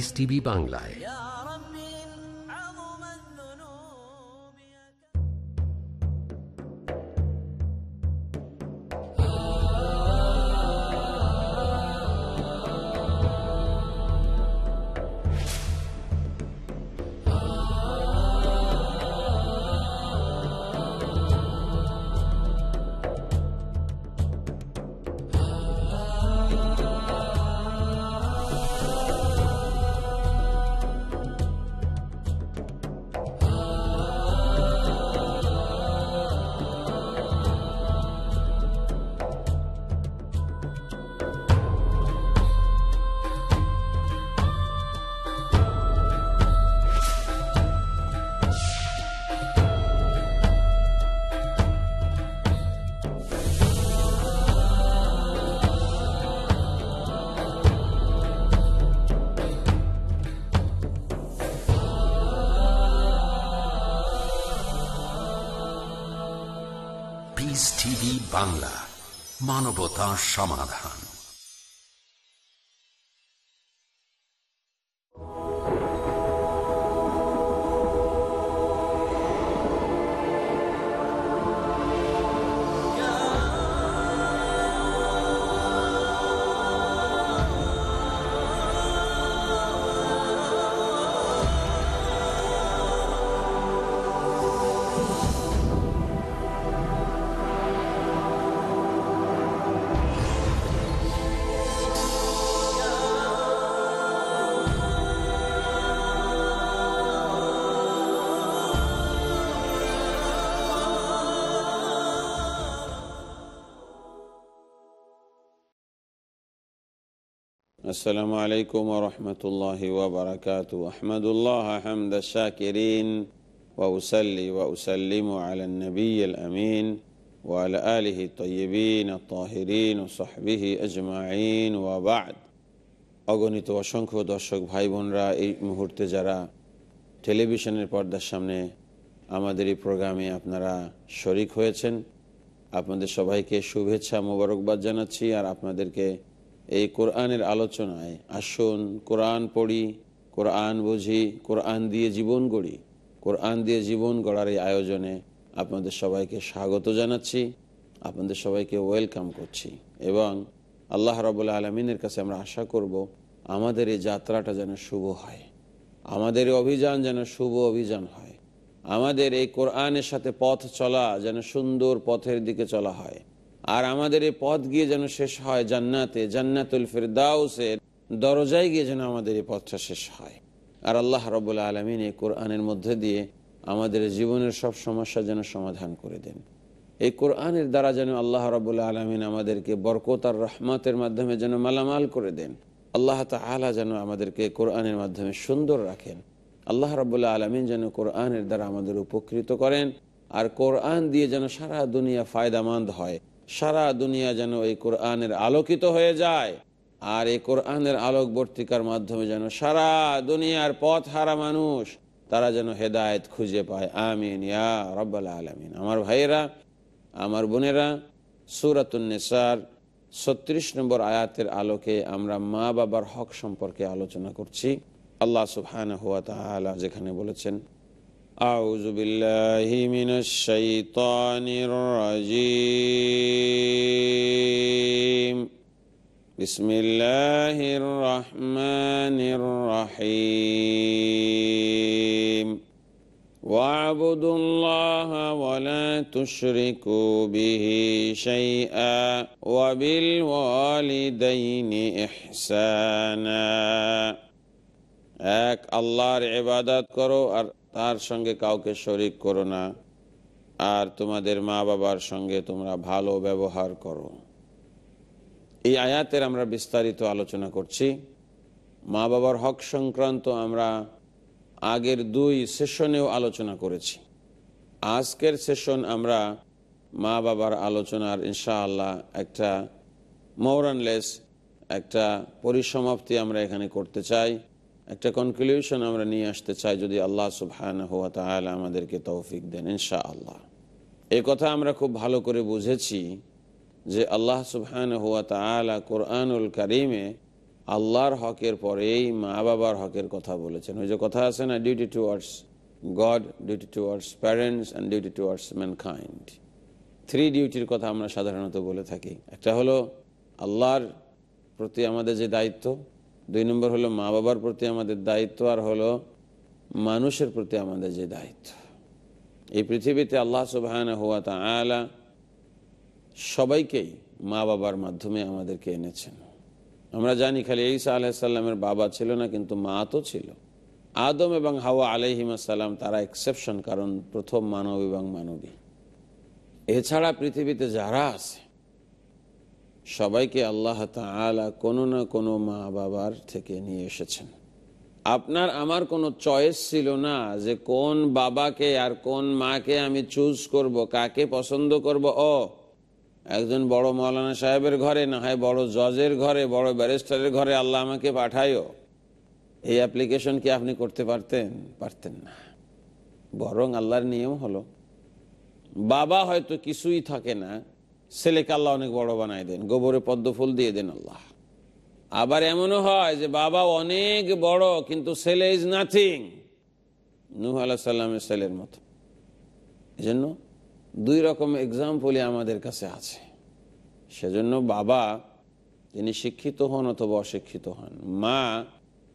ইস TV বাংলায়। বাংলা মানবতা সমাধান। السلام عليكم ورحمة الله وبركاته أحمد الله حمد الشاكرين وأسلي وأسلم على النبي الأمين وعلى آله الطيبين الطاهرين وصحبه أجمعين وبعد অগণিত অসংখ্য দর্শক ভাই বোনরা এই মুহূর্তে যারা টেলিভিশনের পর্দার সামনে আমাদের এই প্রোগ্রামে আপনারা শরিক হয়েছেন আপনাদের সবাইকে শুভেচ্ছা মোবারকবাদ জানাচ্ছি আর আপনাদেরকে এই কোরআনের আলোচনায় আসুন, কোরআন পড়ি, কোরআন বুঝি, কোরআন দিয়ে জীবন গড়ি। কোরআন দিয়ে জীবন গড়ার এই আয়োজনে আপনাদের সবাইকে স্বাগত জানাচ্ছি, আপনাদের সবাইকে ওয়েলকাম করছি এবং আল্লাহ রবুল্লা আলমিনের কাছে আমরা আশা করব আমাদের এই যাত্রাটা যেন শুভ হয়, আমাদের অভিযান যেন শুভ অভিযান হয়, আমাদের এই কোরআনের সাথে পথ চলা যেন সুন্দর পথের দিকে চলা হয়। আর আমাদের এই পথ গিয়ে যেন শেষ হয় জান্নাতে, জান্নাতুল ফিরদাউসের দরজায় গিয়ে যেন আমাদের এই পথটা শেষ হয়। আর আল্লাহ রবুল্লা আলমিন এই কোরআনের মধ্যে দিয়ে আমাদের জীবনের সব সমস্যা যেন সমাধান করে দেন। এই কোরআনের দ্বারা যেন আল্লাহ রবুল্লা আলমিন আমাদেরকে বরকত আর রহমতের মাধ্যমে যেন মালামাল করে দেন। আল্লাহ তালা যেন আমাদেরকে কোরআনের মাধ্যমে সুন্দর রাখেন। আল্লাহ রবুল্লা আলমিন যেন কোরআনের দ্বারা আমাদের উপকৃত করেন। আর কোরআন দিয়ে যেন সারা দুনিয়া ফায়দামান্দ হয়। সারা দুনিয়া যেন এই কোরআনের আলোকিত হয়ে যায়, আর এই কোরআনের আলোকবর্তিকার মাধ্যমে যেন সারা দুনিয়ার পথ হারা মানুষ, তারা যেন হেদায়ত খুঁজে পায়। আমিন, ইয়া রব্বাল আলমিন। আমার ভাইয়েরা, আমার বোনেরা সুরাতুন্নেসার ছত্রিশ নম্বর আয়াতের আলোকে আমরা মা বাবার হক সম্পর্কে আলোচনা করছি। আল্লাহ সুবহান হুয়া তালা যেখানে বলেছেন أعوذ بالله من الشيطان الرجيم بسم الله الرحمن الرحيم واعبدوا الله ولا تشركوا به شيئا وبالوالدين إحسانا এক আল্লাহর ইবাদত করো আর তার সঙ্গে কাউকে শরিক করো না, আর তোমাদের মা বাবার সঙ্গে তোমরা ভালো ব্যবহার করো। এই আয়াতের আমরা বিস্তারিত আলোচনা করছি। মা বাবার হক সংক্রান্ত আমরা আগের দুই সেশনেও আলোচনা করেছি। আজকের সেশন আমরা মা বাবার আলোচনার ইনশাআল্লাহ একটা মৌরানলেস একটা পরিসমাপ্তি আমরা এখানে করতে চাই। একটা কনক্লুশন আমরা নিয়ে আসতে চাই যদি আল্লাহ সুবহান হুয়া তাহলে আমাদেরকে তৌফিক দেন ইনশা আল্লাহ এই কথা আমরা খুব ভালো করে বুঝেছি যে আল্লাহ সুবহান হুয়া তালা কোরআনুল করিমে আল্লাহর হকের পরেই মা বাবার হকের কথা বলেছেন। ওই যে কথা আছে না duty towards God duty towards parents and duty towards mankind three ডিউটির কথা আমরা সাধারণত বলে থাকি। একটা হলো, আল্লাহর প্রতি আমাদের যে দায়িত্ব দুই নম্বর হলো মা বাবার প্রতি আমাদের দায়িত্ব আর হলো মানুষের প্রতি আমাদের যে দায়িত্ব। এই পৃথিবীতে আল্লাহ সুবাহান হুয়া তালা সবাইকেই মা বাবার মাধ্যমে আমাদেরকে এনেছেন। আমরা জানি খালি ঈসা আলাহিসাল্লামের বাবা ছিল না, কিন্তু মা তো ছিল। আদম এবং হাওয়া আলহিমাসাল্লাম তারা এক্সেপশন কারণ প্রথম মানব এবং মানবী। এছাড়া পৃথিবীতে যারা আছে সবাইকে আল্লাহ তালা কোনো না কোনো মা বাবার থেকে নিয়ে এসেছেন। আপনার আমার কোনো চয়েস ছিল না যে কোন বাবাকে আর কোন মাকে আমি চুজ করব, কাকে পছন্দ করব? ও, একজন বড় মৌলানা সাহেবের ঘরে, না হয় বড় জজের ঘরে, বড় ব্যারিস্টারের ঘরে আল্লাহ আমাকে পাঠায়ও। এই অ্যাপ্লিকেশন কি আপনি করতে পারতেন? পারতেন না। বরং আল্লাহর নিয়ম হলো, বাবা হয়তো কিছুই থাকে না ছেলেকে আল্লাহ অনেক বড় বানায় দেন, গোবরে পদ্ম ফুল দিয়ে দেন আল্লাহ। আবার এমনও হয় যে বাবা অনেক বড়, কিন্তু ছেলে ইজ নাথিং নুহ আল্লাহ সাল্লামের ছেলের মতো। এই জন্য দুই রকম এক্সাম্পলই আমাদের কাছে আছে। সেজন্য বাবা তিনি শিক্ষিত হন অথবা অশিক্ষিত হন। মা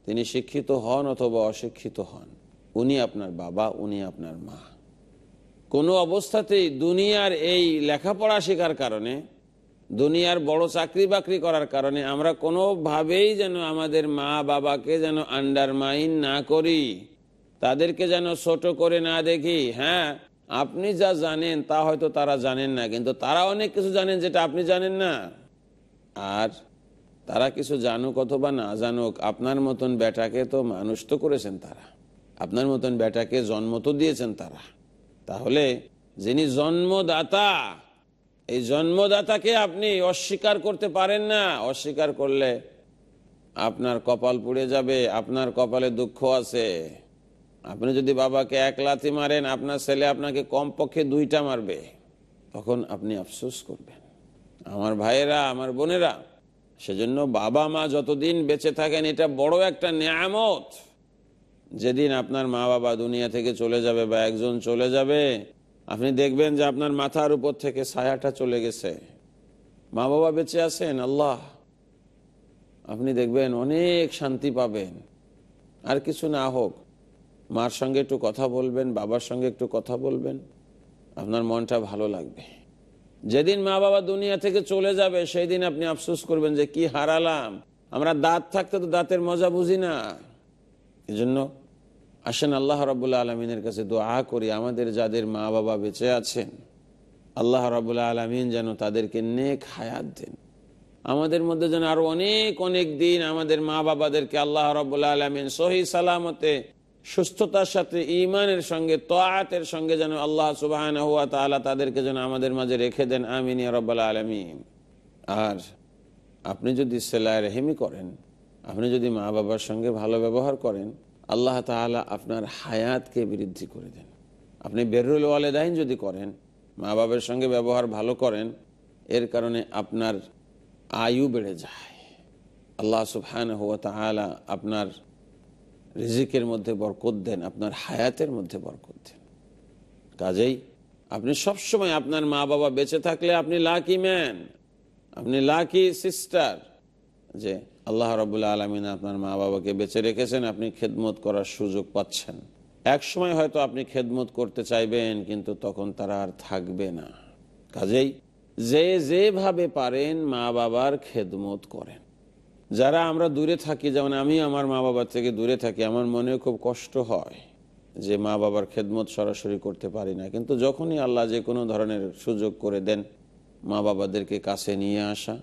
তিনি শিক্ষিত হন অথবা অশিক্ষিত হন। উনি আপনার বাবা, উনি আপনার মা। কোনো অবস্থাতেই দুনিয়ার এই লেখাপড়া শেখার কারণে, দুনিয়ার বড় চাকরি বাকরি করার কারণে আমরা কোনোভাবেই যেন আমাদের মা বাবাকে যেন আন্ডারমাইন না করি, তাদেরকে যেন ছোট করে না দেখি। হ্যাঁ আপনি যা জানেন তা হয়তো তারা জানেন না, কিন্তু তারা অনেক কিছু জানেন যেটা আপনি জানেন না। আর তারা কিছু জানুক অথবা না জানুক, আপনার মতন বেটাকে তো মানুষ তো করেছেন তারা। আপনার মতন বেটাকে জন্ম তো দিয়েছেন তারা। তাহলে যিনি জন্মদাতা, এই জন্মদাতাকে আপনি অস্বীকার করতে পারেন না। অস্বীকার করলে আপনার কপাল পুড়ে যাবে, আপনার কপালে দুঃখ আছে। আপনি যদি বাবাকে এক লাথি মারেন, আপনার ছেলে আপনাকে কমপক্ষে দুইটা মারবে। তখন আপনি আফসোস করবেন। আমার ভাইয়েরা, আমার বোনেরা, সেজন্য বাবা মা যতদিন বেঁচে থাকেন, এটা বড় একটা নিয়ামত। যেদিন আপনার মা বাবা দুনিয়া থেকে চলে যাবে বা একজন চলে যাবে, আপনি দেখবেন যে আপনার মাথার উপর থেকে ছায়াটা চলে গেছে। মা বাবা বেঁচে আছেন, আল্লাহ। আপনি দেখবেন অনেক শান্তি পাবেন। আর কিছু না হোক, মার সঙ্গে একটু কথা বলবেন, বাবার সঙ্গে একটু কথা বলবেন, আপনার মনটা ভালো লাগবে। যেদিন মা বাবা দুনিয়া থেকে চলে যাবে সেই দিন আপনি আফসোস করবেন যে কি হারালাম। আমরা দাঁত থাকতে তো দাঁতের মজা বুঝি না। এই জন্য আসেন আল্লাহ রবুল্লা আলমিনের কাছে দোয়া করি, আমাদের যাদের মা বাবা বেঁচে আছেন, আল্লাহ রবুল্লা আলমিন যেন তাদেরকে নেক হায়াত দেন। আমাদের মধ্যে যেন আরও অনেক অনেক দিন আমাদের মা বাবাদেরকে আল্লাহ রবুল্লা আলমিন সহি সালামতে, সুস্থতার সাথে ইমানের সঙ্গে তোয়াতের সঙ্গে যেন আল্লাহ সুবাহ তাদেরকে যেন আমাদের মাঝে রেখে দেন। আমিন রব্বাল আলমিন। আর আপনি যদি সেলাই রেহেমি করেন, আপনি যদি মা বাবার সঙ্গে ভালো ব্যবহার করেন আল্লাহ তালা আপনার হায়াতকে বৃদ্ধি করে দেন। আপনি বেরুল ওয়ালেদাইন যদি করেন মা বাবার সঙ্গে ব্যবহার ভালো করেন, এর কারণে আপনার আয়ু বেড়ে যায়। আল্লাহ সুবহান হুয়া তালা আপনার রিজিকের মধ্যে বরকত দেন, আপনার হায়াতের মধ্যে বরকত দেন। কাজেই আপনি সবসময় আপনার মা বাবা বেঁচে থাকলে আপনি লাকি ম্যান আপনি লাকি সিস্টার যে আল্লাহ রবুল্লা আলমিন আপনার মা বাবাকে বেঁচে রেখেছেন, আপনি খেদমত করার সুযোগ পাচ্ছেন। এক সময় হয়তো আপনি খেদমত করতে চাইবেন, কিন্তু তখন তারা আর থাকবে না। কাজেই যে যেভাবে পারেন মা বাবার খেদমত করেন। যারা আমরা দূরে থাকি, যেমন আমি আমার মা বাবার থেকে দূরে থাকি, আমার মনে খুব কষ্ট হয় যে মা বাবার খেদমত সরাসরি করতে পারি না। কিন্তু যখনই আল্লাহ যে কোনো ধরনের সুযোগ করে দেন মা বাবাদেরকে কাছে নিয়ে আসা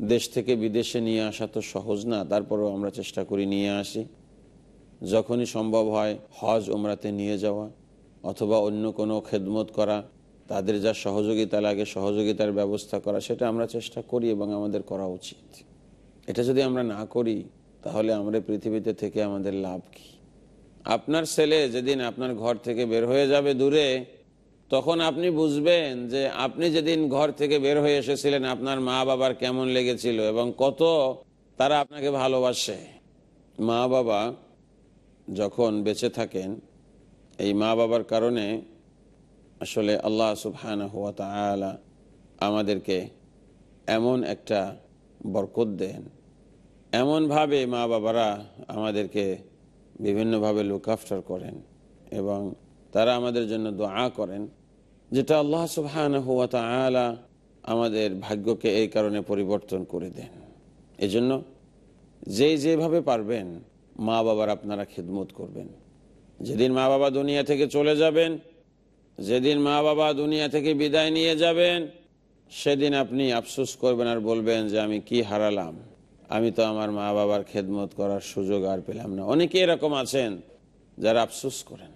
দেশ থেকে বিদেশে নিয়ে আসা তো সহজ না, তারপরেও আমরা চেষ্টা করি নিয়ে আসি। যখনই সম্ভব হয় হজ ওমরাতে নিয়ে যাওয়া, অথবা অন্য কোনো খেদমত করা, তাদের যা সহযোগিতা লাগে, সহযোগিতার ব্যবস্থা করা, সেটা আমরা চেষ্টা করি এবং আমাদের করা উচিত। এটা যদি আমরা না করি, তাহলে আমরা পৃথিবীতে থেকে আমাদের লাভ কি? আপনার ছেলে যেদিন আপনার ঘর থেকে বের হয়ে যাবে দূরে তখন আপনি বুঝবেন যে আপনি যেদিন ঘর থেকে বের হয়ে এসেছিলেন, আপনার মা বাবার কেমন লেগেছিল এবং কত তারা আপনাকে ভালোবাসে। মা বাবা যখন বেঁচে থাকেন, এই মা বাবার কারণে আসলে আল্লাহ সুবহান হুয়া তালা আমাদেরকে এমন একটা বরকত দেন। এমনভাবে মা বাবারা আমাদেরকে বিভিন্নভাবে লুক আফটার করেন এবং তারা আমাদের জন্য দোয়া করেন। যেটা আল্লাহ সুবহান হুয়া তালা আমাদের ভাগ্যকে এই কারণে পরিবর্তন করে দেন। এজন্য যেই যেভাবে পারবেন মা বাবার আপনারা খেদমত করবেন। যেদিন মা বাবা দুনিয়া থেকে চলে যাবেন, যেদিন মা বাবা দুনিয়া থেকে বিদায় নিয়ে যাবেন, সেদিন আপনি আফসোস করবেন আর বলবেন যে আমি কি হারালাম। আমি তো আমার মা বাবার খেদমত করার সুযোগ আর পেলাম না। অনেকে এরকম আছেন যারা আফসোস করেন।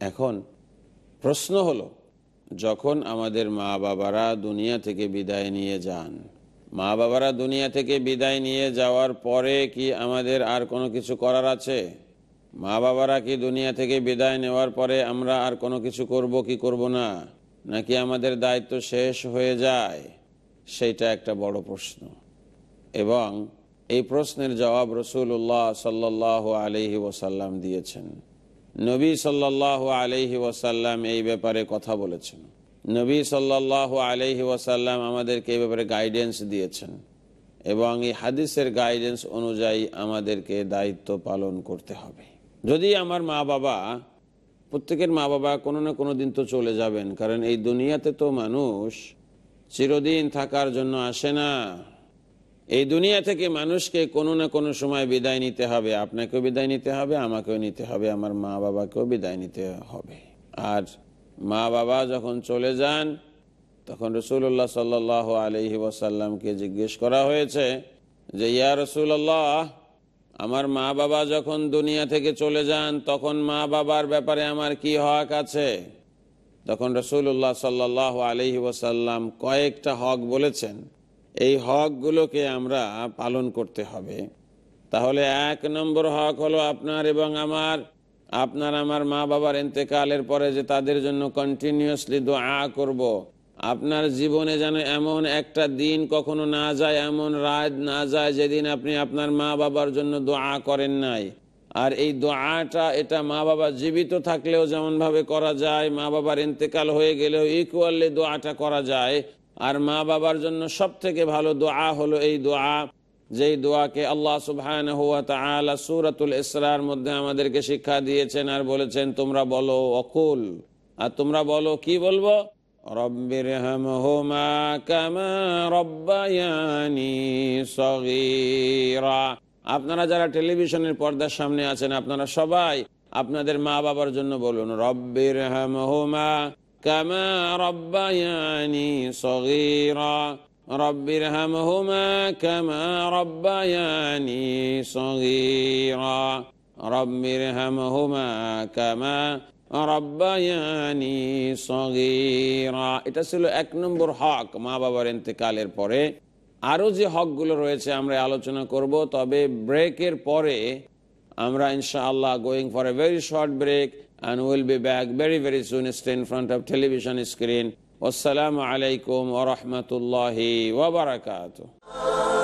এখন প্রশ্ন হলো, যখন আমাদের মা বাবারা দুনিয়া থেকে বিদায় নিয়ে যান, মা বাবারা দুনিয়া থেকে বিদায় নিয়ে যাওয়ার পরে কি আমাদের আর কোনো কিছু করার আছে? মা বাবারা কি দুনিয়া থেকে বিদায় নেওয়ার পরে আমরা আর কোনো কিছু করব কি করব না? নাকি আমাদের দায়িত্ব শেষ হয়ে যায়? সেইটা একটা বড় প্রশ্ন। এবং এই প্রশ্নের জবাব রসুল্লাহ সাল্লাহ আলহি ওসাল্লাম দিয়েছেন। নবী সাল্লাহ আলহি ওসাল্লাম এই ব্যাপারে কথা বলেছেন। নবী সাল্লাহ আলহি ওসাল্লাম আমাদেরকে এই ব্যাপারে গাইডেন্স দিয়েছেন এবং এই হাদিসের গাইডেন্স অনুযায়ী আমাদেরকে দায়িত্ব পালন করতে হবে। যদি আমার মা বাবা প্রত্যেকের মা বাবা কোনো না কোনো দিন তো চলে যাবেন, কারণ এই দুনিয়াতে তো মানুষ চিরদিন থাকার জন্য আসে না। এই দুনিয়া থেকে মানুষকে কোনো না কোনো সময় বিদায় নিতে হবে। আপনাকেও বিদায় নিতে হবে, আমাকেও নিতে হবে, আমার মা বাবাকেও বিদায় নিতে হবে। আর মা বাবা যখন চলে যান, তখন রসুল্লাহ সাল্ল আলহি ওয়াসাল্লামকে জিজ্ঞেস করা হয়েছে যে, ইয়া রসুল্লাহ আমার মা বাবা যখন দুনিয়া থেকে চলে যান, তখন মা বাবার ব্যাপারে আমার কি হক আছে? তখন রসুল্লাহ সাল্লাহ আলহি ওসাল্লাম কয়েকটা হক বলেছেন। এই হকগুলোকে আমরা পালন করতে হবে। তাহলে এক নম্বর হক হলো আপনার এবং আমার। আপনার আমার মা বাবার এতেকালের পরে যে তাদের জন্য কন্টিনিউয়াসলি দোয়া করব। আপনার জীবনে যেন এমন একটা দিন কখনো না যায়, এমন রাত না যায় যেদিন আপনি আপনার মা বাবার জন্য দোয়া করেন নাই। আর এই দোয়াটা, এটা মা বাবা জীবিত থাকলেও যেমন ভাবে করা যায় মা বাবার ইন্তেকাল হয়ে গেলেও ইকুয়ালি দোয়াটা করা যায়। আর মা বাবার জন্য সব থেকে ভালো দোয়া হলো এই দোয়া, যেই দোয়াকে আল্লাহ সুবহান সুরাতুল ইসরার মধ্যে আমাদেরকে শিক্ষা দিয়েছেন আর বলেছেন, তোমরা বলো অকুল। আর তোমরা বলো, কি বলব? রব্বির হামহুমা কামা রব্বায়ানি সগীরা। আপনারা যারা টেলিভিশনের পর্দার সামনে আছেন, আপনারা সবাই আপনাদের মা বাবার জন্য বলুন রব্বির হামহুমা রব্বায়ানি এটা ছিল এক নম্বর হক মা বাবার ইন্তেকালের পরে। আরও যে হকগুলো রয়েছে আমরা আলোচনা করব, তবে ব্রেকের পরে আমরা ইনশাআল্লাহ going for a very short break and we'll be back very very soon. Stay in front of television screen. Wassalamu alaikum wa rahmatullahi wa barakatuh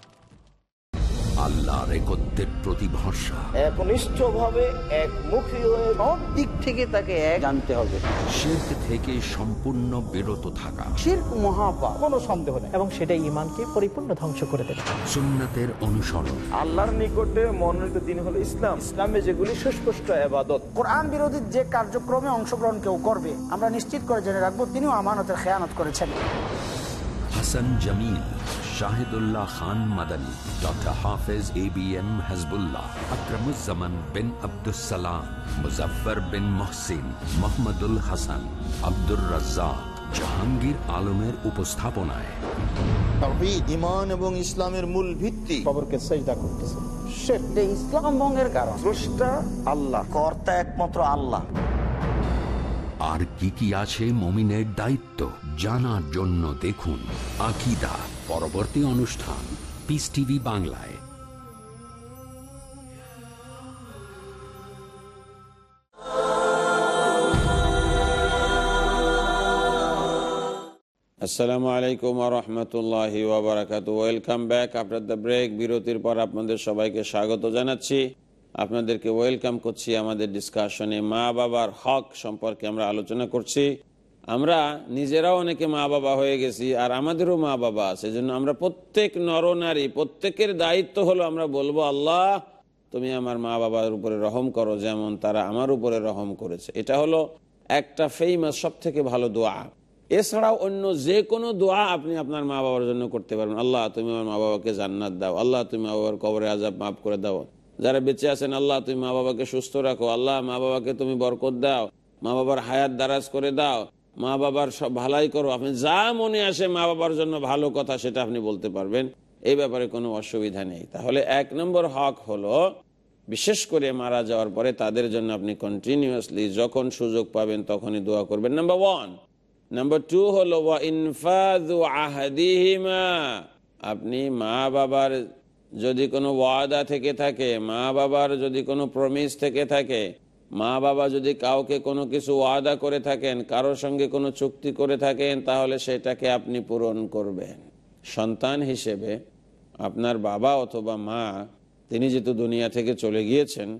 আল্লাহর একত্রের প্রতি ভরসা একনিষ্ঠভাবে একমুখী হয়ে সব দিক থেকে তাকে এক জানতে হবে। থেকে সম্পূর্ণ বিরত থাকা। শির্ক মহাপাপ। কোনো সন্দেহ নেই। এবং সেটা ইমানকে পরিপূর্ণ ধ্বংস করে দেবে। সুন্নাতের অনুসরণ। আল্লাহর নিকটে মনোনীত দিন হলো ইসলাম। ইসলামে যেগুলি সুস্পষ্ট আবাদত কোরআন বিরোধী যে কার্যক্রমে অংশগ্রহণ কেউ করবে আমরা নিশ্চিত করে জেনে রাখব তিনিও আমানতের খেয়ানত করেছেন। Hasan Jamil Shahidullah Khan Madani doctor Hafez A B M Hazbullah bin Abdussalam Muzaffar bin Mohsin Mohammadul Hasan Abdur Razzaq Jahangir আলমের উপস্থাপনায়। ইমান এবং ইসলামের মূল ভিত্তি। খবরকে সেজদা করতেছে। ইসলাম ভঙ্গের কারণ। স্রষ্টা আল্লাহ কর্তা একমাত্র আল্লাহ। আর কি কি আছে মমিনের দায়িত্ব? জানার জন্য দেখুন আকিদা পরবর্তী অনুষ্ঠান পিস টিভি বাংলায়। আসসালামু আলাইকুম রহমতুল্লাহ welcome back after the break বিরতির পর আপনাদের সবাইকে স্বাগত জানাচ্ছি। আপনাদেরকে ওয়েলকাম করছি আমাদের ডিসকাশনে মা বাবার হক সম্পর্কে আমরা আলোচনা করছি। আমরা নিজেরাও অনেকে মা বাবা হয়ে গেছি আর আমাদেরও মা বাবা আছে জন্য আমরা প্রত্যেক নরনারী প্রত্যেকের দায়িত্ব হলো আমরা বলব, আল্লাহ, তুমি আমার মা বাবার উপরে রহম করো যেমন তারা আমার উপরে রহম করেছে। এটা হলো একটা ফেমাস সব থেকে ভালো দোয়া। এছাড়াও অন্য যে কোনো দোয়া আপনি আপনার মা বাবার জন্য করতে পারবেন। আল্লাহ, তুমি আমার মা বাবাকে জান্নাত দাও। আল্লাহ, তুমি মা বাবার কবরে আজাব মাফ করে দাও। যারা বেঁচে আছেন, আল্লাহ, তুমি মা বাবাকে সুস্থ রাখো। আল্লাহ মা বাবাকে তুমি বরকত দাও। মা বাবার হায়াত দারাজ করে দাও। মা বাবার সব ভালাই করো। আপনি যা মনে আসে মা বাবার জন্য ভালো কথা সেটা আপনি বলতে পারবেন। এই ব্যাপারে কোনো অসুবিধা নেই। তাহলে এক নম্বর হক হলো, বিশেষ করে মারা যাওয়ার পরে তাদের জন্য আপনি কন্টিনিউয়াসলি যখন সুযোগ পাবেন তখনই দোয়া করবেন। নাম্বার ওয়ান নাম্বার টু হলো, ওয়া ইনফাদু আহাদিহিমা। আপনি মা বাবার যদি কোনো ওয়াদা থেকে থাকে, মা বাবার যদি কোনো প্রমিস থেকে থাকে মা বাবা যদি কাউকে কোনো কিছু ওয়াদা করে থাকেন, কারোর সঙ্গে কোনো চুক্তি করে থাকেন, তাহলে সেটাকে আপনি পূরণ করবেন। সন্তান হিসেবে আপনার বাবা অথবা মা, তিনি যেহেতু দুনিয়া থেকে চলে গিয়েছেন,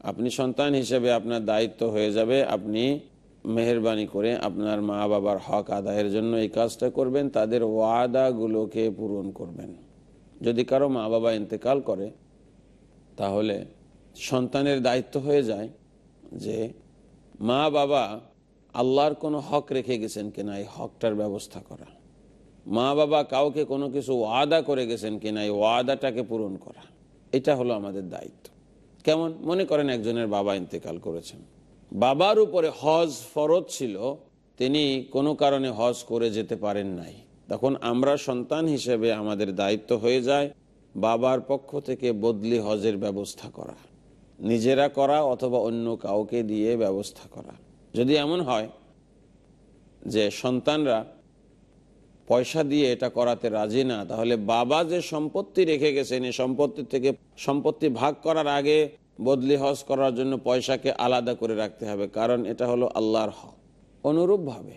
আপনি সন্তান হিসেবে আপনার দায়িত্ব হয়ে যাবে। আপনি মেহরবানি করে আপনার মা বাবার হক আদায়ের জন্য এই কাজটা করবেন, তাদের ওয়াদাগুলোকে পূরণ করবেন। যদি কারও মা বাবা ইন্তেকাল করে, তাহলে সন্তানের দায়িত্ব হয়ে যায়। যে মা বাবা আল্লাহর কোনো হক রেখে গেছেন কিনা এই হকটার ব্যবস্থা করা। মা বাবা কাউকে কোনো কিছু ওয়াদা করে গেছেন কিনা এই ওয়াদাটাকে পূরণ করা। এটা হলো আমাদের দায়িত্ব। কেমন? মনে করেন একজনের বাবা ইন্তেকাল করেছেন। বাবার উপরে হজ ফরজ ছিল, তিনি কোনো কারণে হজ করে যেতে পারেন নাই। তখন আমরা সন্তান হিসেবে আমাদের দায়িত্ব হয়ে যায় বাবার পক্ষ থেকে বদলি হজের ব্যবস্থা করা। নিজেরা করা অথবা অন্য কাউকে দিয়ে ব্যবস্থা করা। যদি এমন হয় যে সন্তানরা পয়সা দিয়ে এটা করাতে রাজি না, তাহলে বাবা যে সম্পত্তি রেখে গেছেন, এই সম্পত্তি থেকে সম্পত্তি ভাগ করার আগে বদলি হজ করার জন্য পয়সাকে আলাদা করে রাখতে হবে, কারণ এটা হলো আল্লাহর হক। অনুরূপভাবে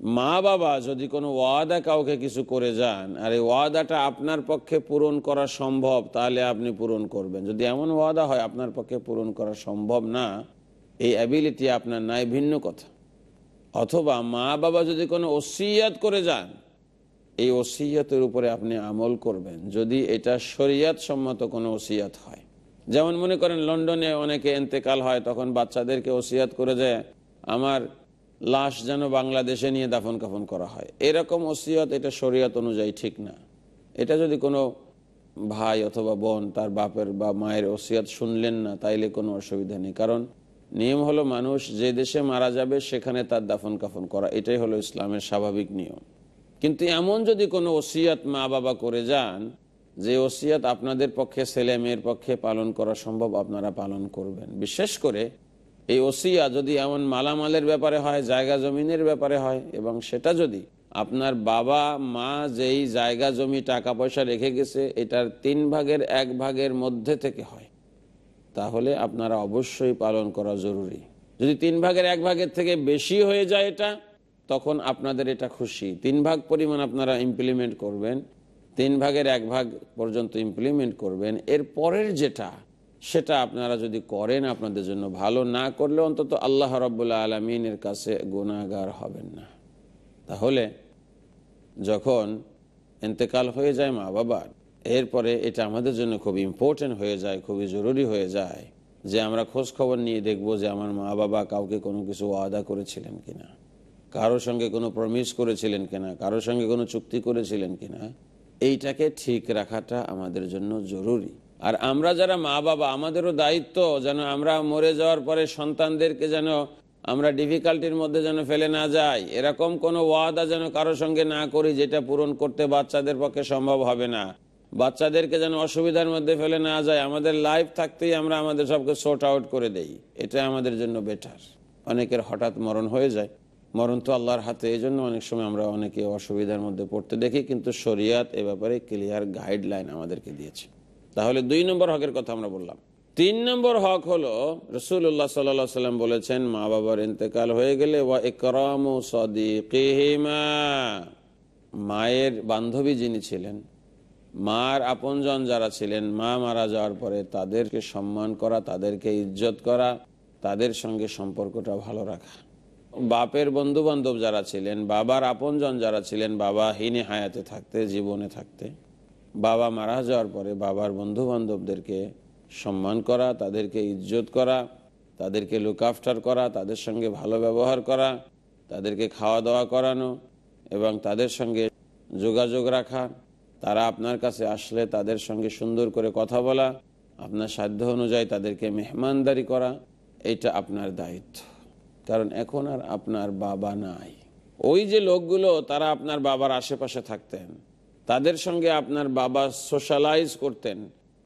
মা বাবা যদি কোনো ওয়াদা কাউকে কিছু করে যান, আর এই ওয়াদাটা আপনার পক্ষে পূরণ করা সম্ভব, তাহলে আপনি পূরণ করবেন। যদি এমন ওয়াদা হয় আপনার পক্ষে পূরণ করা সম্ভব না, এই অ্যাবিলিটি আপনার নাই, ভিন্ন কথা। অথবা মা বাবা যদি কোনো ওসিয়াত করে যান, এই ওসিয়াতের উপরে আপনি আমল করবেন, যদি এটা শরিয়াত সম্মত কোনো ওসিয়াত হয়। যেমন মনে করেন, লন্ডনে অনেকে এন্তেকাল হয়, তখন বাচ্চাদেরকে ওসিয়াত করে যায় আমার লাশ যেন বাংলাদেশে নিয়ে দাফন কাফন করা হয়। এরকম ওসিয়ত এটা শরীয়ত অনুযায়ী ঠিক না। এটা যদি কোনো ভাই অথবা বোন তার বাপের বা মায়ের ওসিয়ত শুনলেন না, তাইলে কোনো অসুবিধা নেই। কারণ নিয়ম হলো মানুষ যে দেশে মারা যাবে, সেখানে তার দাফন কাফন করা। এটাই হলো ইসলামের স্বাভাবিক নিয়ম। কিন্তু এমন যদি কোনো ওসিয়াত মা বাবা করে যান, যে ওসিয়াত আপনাদের পক্ষে, ছেলে মেয়ের পক্ষে পালন করা সম্ভব, আপনারা পালন করবেন। বিশেষ করে এই ওসিয়া যদি এমন মালামালের ব্যাপারে হয়, জায়গা জমিনের ব্যাপারে হয়, এবং সেটা যদি আপনার বাবা, মা যেই জায়গা জমি টাকা পয়সা রেখে গেছে, এটার তিন ভাগের এক ভাগের মধ্যে থেকে হয়, তাহলে আপনারা অবশ্যই পালন করা জরুরি। যদি তিন ভাগের এক ভাগের থেকে বেশি হয়ে যায় এটা, তখন আপনাদের এটা খুশি। তিন ভাগ পরিমাণ আপনারা ইমপ্লিমেন্ট করবেন, তিন ভাগের এক ভাগ পর্যন্ত ইমপ্লিমেন্ট করবেন। এর পরের যেটা সেটা আপনারা যদি করেন আপনাদের জন্য ভালো, না করলে অন্তত আল্লাহ রব্বুল্লা আলমিনের কাছে গুণাগার হবেন না। তাহলে যখন এতেকাল হয়ে যায় মা বাবার এরপরে এটা আমাদের জন্য খুব ইম্পর্টেন্ট হয়ে যায়, খুবই জরুরি হয়ে যায় যে আমরা খোঁজ খবর নিয়ে দেখব যে আমার মা বাবা কাউকে কোনো কিছু ওয়াদা করেছিলেন কিনা, কারোর সঙ্গে কোনো প্রমিস করেছিলেন কিনা, কারোর সঙ্গে কোনো চুক্তি করেছিলেন কিনা, এইটাকে ঠিক রাখাটা আমাদের জন্য জরুরি। আর আমরা যারা মা বাবা, আমাদেরও দায়িত্ব যেন আমরা মরে যাওয়ার পরে সন্তানদেরকে যেন আমরা ডিফিকাল্টির মধ্যে যেন ফেলে না যাই। এরকম কোনো ওয়াদা যেন কারোর সঙ্গে না করি যেটা পূরণ করতে বাচ্চাদের পক্ষে সম্ভব হবে না। বাচ্চাদেরকে যেন অসুবিধার মধ্যে ফেলে না যায়। আমাদের লাইফ থাকতেই আমরা আমাদের সবকে শর্ট আউট করে দেই। এটা আমাদের জন্য বেটার অনেকের হঠাৎ মরণ হয়ে যায়। মরণ তো আল্লাহর হাতে এই জন্য অনেক সময় আমরা অনেকে অসুবিধার মধ্যে পড়তে দেখি, কিন্তু শরিয়াত এ ব্যাপারে ক্লিয়ার গাইডলাইন আমাদেরকে দিয়েছে। তাহলে দুই নম্বর হকের কথা আমরা বললাম। তিন নম্বর হক হলো রসুল্লাহ সাল্লা সাল্লাম বলেছেন, মা বাবার ইন্তেকাল হয়ে গেলে, ওয়া একরাম মায়ের বান্ধবী যিনি ছিলেন, মার আপনজন যারা ছিলেন, মা মারা যাওয়ার পরে তাদেরকে সম্মান করা, তাদেরকে ইজ্জত করা, তাদের সঙ্গে সম্পর্কটা ভালো রাখা। বাপের বন্ধু বান্ধব যারা ছিলেন, বাবার আপনজন যারা ছিলেন, বাবা হিনে হায়াতে থাকতে, জীবনে থাকতে। বাবা মারা যাওয়ার পরে বাবার বন্ধু বান্ধবদেরকে সম্মান করা, তাদেরকে ইজ্জত করা, তাদেরকে লুক আফটার করা, তাদের সঙ্গে ভালো ব্যবহার করা, তাদেরকে খাওয়া দাওয়া করানো এবং তাদের সঙ্গে যোগাযোগ রাখা। তারা আপনার কাছে আসলে তাদের সঙ্গে সুন্দর করে কথা বলা, আপনার সাধ্য অনুযায়ী তাদেরকে মেহমানদারি করা এটা আপনার দায়িত্ব। কারণ এখন আর আপনার বাবা নাই। ওই যে লোকগুলো, তারা আপনার বাবার আশেপাশে থাকতেন। তাদের সঙ্গে আপনার বাবা সোশ্যালাইজ করতেন,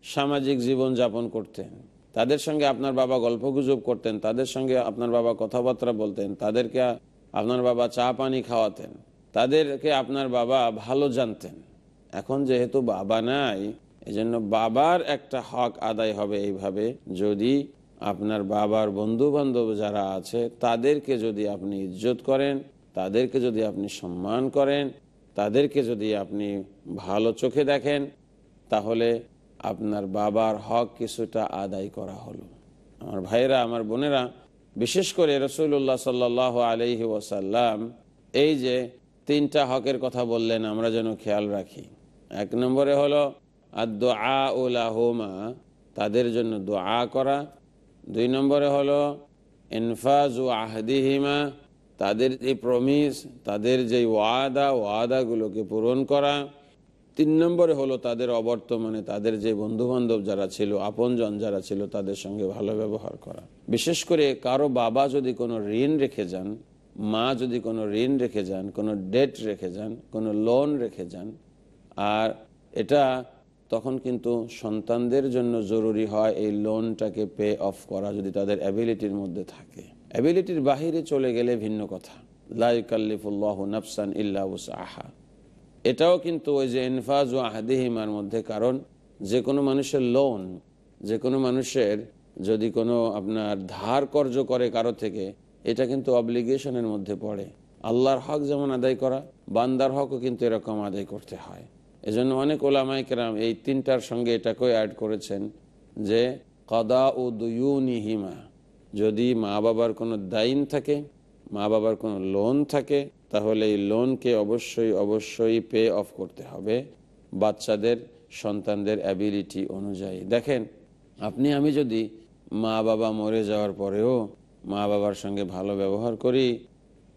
সামাজিক জীবন যাপন করতেন। তাদের সঙ্গে আপনার বাবা গল্পগুজব করতেন, তাদের সঙ্গে আপনার বাবা কথাবার্তা বলতেন, তাদেরকে আপনার বাবা চা পানি খাওয়াতেন, তাদেরকে আপনার বাবা ভালো জানতেন। এখন যেহেতু বাবা নাই, এজন্য বাবার একটা হক আদায় হবে এইভাবে, যদি আপনার বাবার বন্ধু বান্ধব যারা আছে, তাদেরকে যদি আপনি ইজ্জত করেন, তাদেরকে যদি আপনি সম্মান করেন তাদেরকে যদি আপনি ভালো চোখে দেখেন, তাহলে আপনার বাবার হক কিছুটা আদায় করা হলো। আমার ভাইরা আমার বোনেরা, বিশেষ করে রসুল্লাহ সাল্লাহ আলহি ওসাল্লাম এই যে তিনটা হকের কথা বললেন, আমরা যেন খেয়াল রাখি। এক নম্বরে হলো আদা তাদের জন্য দোয়া করা। দুই নম্বরে হলো, ইনফাজ আহদিহিমা তাদের যে প্রমিস তাদের যে ওয়াদা, ওয়াদাগুলোকে পূরণ করা। তিন নম্বরে হলো তাদের অবর্তমানে তাদের যে বন্ধু বান্ধব যারা ছিল, আপনজন যারা ছিল, তাদের সঙ্গে ভালো ব্যবহার করা। বিশেষ করে কারও বাবা যদি কোনো ঋণ রেখে যান, মা যদি কোনো ঋণ রেখে যান, কোনো ডেট রেখে যান, কোনো লোন রেখে যান, আর এটা তখন কিন্তু সন্তানদের জন্য জরুরি হয় এই লোনটাকে পে অফ করা যদি তাদের অ্যাবিলিটির মধ্যে থাকে। অ্যাবিলিটির বাহিরে চলে গেলে ভিন্ন কথা। লাইকাল্লিফুল্লাহ নাফসান ইল্লা আহা এটাও কিন্তু ওই যে ইনফাজ ও আহাদিহিমার মধ্যে, কারণ যে কোনো মানুষের লোন যে কোনো মানুষের যদি কোনো আপনার ধার কর্য করে কারও থেকে, এটা কিন্তু অব্লিগেশনের মধ্যে পড়ে। আল্লাহর হক যেমন আদায় করা, বান্দার হকও কিন্তু এরকম আদায় করতে হয়। এজন্য অনেক ওলামাইকেরাম এই তিনটার সঙ্গে এটাকেও অ্যাড করেছেন যে কদা ও দুয়ুনিহিমা যদি মা বাবার কোনো দাইন থাকে, মা বাবার কোনো লোন থাকে, তাহলে এই লোনকে অবশ্যই অবশ্যই পে অফ করতে হবে বাচ্চাদের, সন্তানদের অ্যাবিলিটি অনুযায়ী। দেখেন, আপনি, আমি যদি মা বাবা মরে যাওয়ার পরেও মা বাবার সঙ্গে ভালো ব্যবহার করি,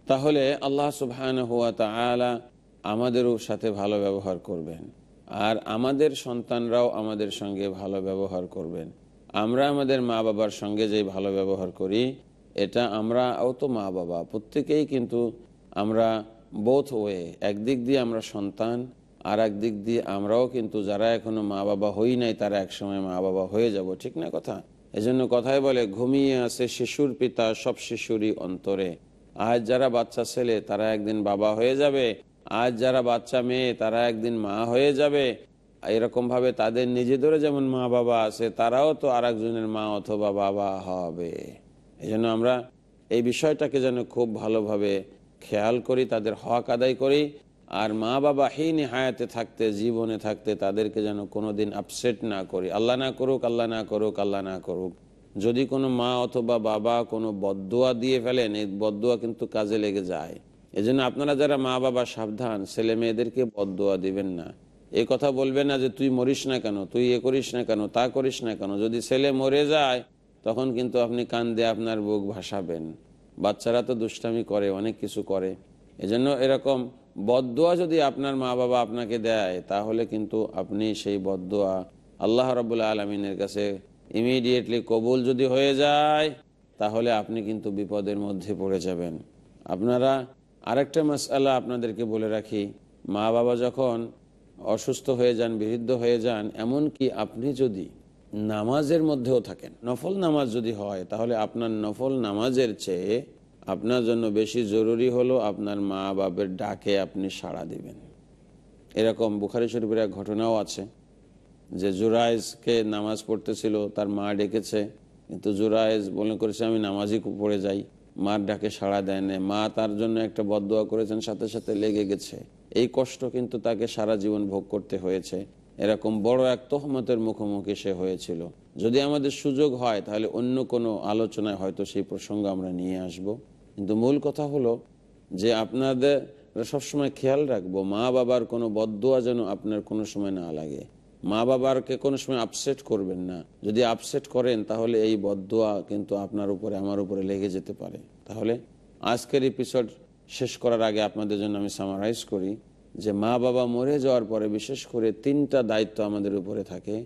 তাহলে আল্লাহ সুবহান হুয়া তালা আমাদেরও সাথে ভালো ব্যবহার করবেন। আর আমাদের সন্তানরাও আমাদের সঙ্গে ভালো ব্যবহার করবেন। আমরা আমাদের মা বাবার সঙ্গে যে ভালো ব্যবহার করি, এটা আমরাও তো মা বাবা, প্রত্যেকেই কিন্তু আমরা বোথ ওয়ে একদিক দিয়ে আমরা সন্তান আর একদিক দিয়ে আমরাও কিন্তু যারা এখনও মা বাবা হই নাই, তারা একসময় মা বাবা হয়ে যাব, ঠিক না কথা? এজন্য কথায় বলে, ঘুমিয়ে আছে শিশুর পিতা সব শিশুরই অন্তরে। আজ যারা বাচ্চা ছেলে, তারা একদিন বাবা হয়ে যাবে। আজ যারা বাচ্চা মেয়ে, তারা একদিন মা হয়ে যাবে। এরকম ভাবে তাদের নিজেদেরও যেমন মা বাবা আছে, তারাও তো আর একজনের মা অথবা বাবা হবে। এই আমরা এই বিষয়টাকে যেন খুব ভালোভাবে খেয়াল করি, তাদের হক আদায় করি, আর মা বাবা হীন হায়াতে থাকতে, জীবনে থাকতে তাদেরকে যেন কোনোদিন আপসেট না করি। আল্লাহ না করুক, আল্লাহ না করুক, আল্লাহ না করুক। যদি কোনো মা অথবা বাবা কোনো বদুয়া দিয়ে ফেলেন, এই বদুয়া কিন্তু কাজে লেগে যায়। এজন্য আপনারা যারা মা বাবা সাবধান, ছেলে মেয়েদেরকে বদুয়া দিবেন না। এই কথা বলবেন না যে তুই মরিস না কেন, তুই এ করিস না কেন, তা করিস না কেন। যদি ছেলে মরে যায়, তখন কিন্তু আপনি কান দিয়ে আপনার বুক ভাসাবেন। বাচ্চারা তো দুষ্টামি করে, অনেক কিছু করে। এজন্য এরকম বদুয়া যদি আপনার মা বাবা আপনাকে দেয়, তাহলে কিন্তু আপনি সেই বদুয়া আল্লাহ রবুল্লা আলমিনের কাছে ইমিডিয়েটলি কবুল যদি হয়ে যায়, তাহলে আপনি কিন্তু বিপদের মধ্যে পড়ে যাবেন। আপনারা আরেকটা মাসালা আপনাদেরকে বলে রাখি। মা বাবা যখন অসুস্থ হয়ে যান, বিরুদ্ধ হয়ে যান এমন কি আপনি যদি নামাজের মধ্যেও থাকেন, নফল নামাজ যদি হয়, তাহলে আপনার নফল নামাজের চেয়ে আপনার জন্য বেশি জরুরি হলো আপনার মা বাবের ডাকে আপনি সাড়া দিবেন। এরকম বুখারি শরীফের এক ঘটনাও আছে, যে জুরাইজকে নামাজ পড়তেছিল, তার মা ডেকেছে, কিন্তু জুরাইজ মনে করেছে, আমি নামাজই পড়ে যাই। মার ডাকে সাড়া দেয় না মা তার জন্য একটা বদোয়া করেছেন, সাথে সাথে লেগে গেছে। এই কষ্ট কিন্তু তাকে সারা জীবন ভোগ করতে হয়েছে। এরকম বড় এক তহমতের মুখোমুখি সে হয়েছিল। যদি আমাদের সুযোগ হয়, তাহলে অন্য কোনো আলোচনায় হয়তো সেই প্রসঙ্গ আমরা নিয়ে আসব। কিন্তু মূল কথা হলো যে আপনাদের সবসময় খেয়াল রাখব মা বাবার কোনো বদোয়া যেন আপনার কোনো সময় না লাগে। মা বাবারকে কোনো সময় আপসেট করবেন না। যদি আপসেট করেন, তাহলে এই বদোয়া কিন্তু আপনার উপরে, আমার উপরে লেগে যেতে পারে। তাহলে আজকের এপিসোড শেষ করার আগে আপনাদের জন্য আমি সামারাইজ করি যে মা বাবা মরে যাওয়ার পরে বিশেষ করে তিনটা দায়িত্ব আমাদের উপরে থাকে।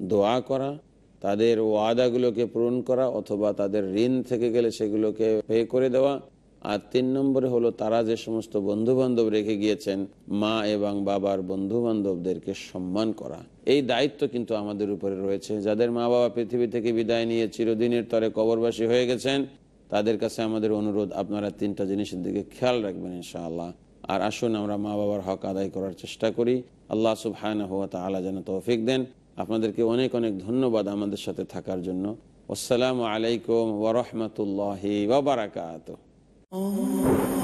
দোয়া করা, তাদের ওয়াদাগুলোকে পূরণ করা অথবা তাদের ঋণ থেকে গেলে সেগুলোকে পে করে দেওয়া আর তিন নম্বরে হলো তারা যে সমস্ত বন্ধু বান্ধব রেখে গিয়েছেন, মা এবং বাবার বন্ধু বান্ধবদেরকে সম্মান করা। এই দায়িত্ব কিন্তু আমাদের উপরে রয়েছে। যাদের মা বাবা পৃথিবী থেকে বিদায় নিয়ে চিরদিনের তরে কবরবাসী হয়ে গেছেন, তাদের কাছে আমাদের অনুরোধ, আপনারা তিনটা জিনিসের দিকে খেয়াল রাখবেন ইনশাআল্লাহ। আর আসুন আমরা মা বাবার হক আদায় করার চেষ্টা করি। আল্লাহ সুবহান হুয়া তালা যেন তৌফিক দেন। আপনাদেরকে অনেক অনেক ধন্যবাদ আমাদের সাথে থাকার জন্য। আসসালামু আলাইকুম ওরহমতুল্লাহি ওবরাকাত Oh.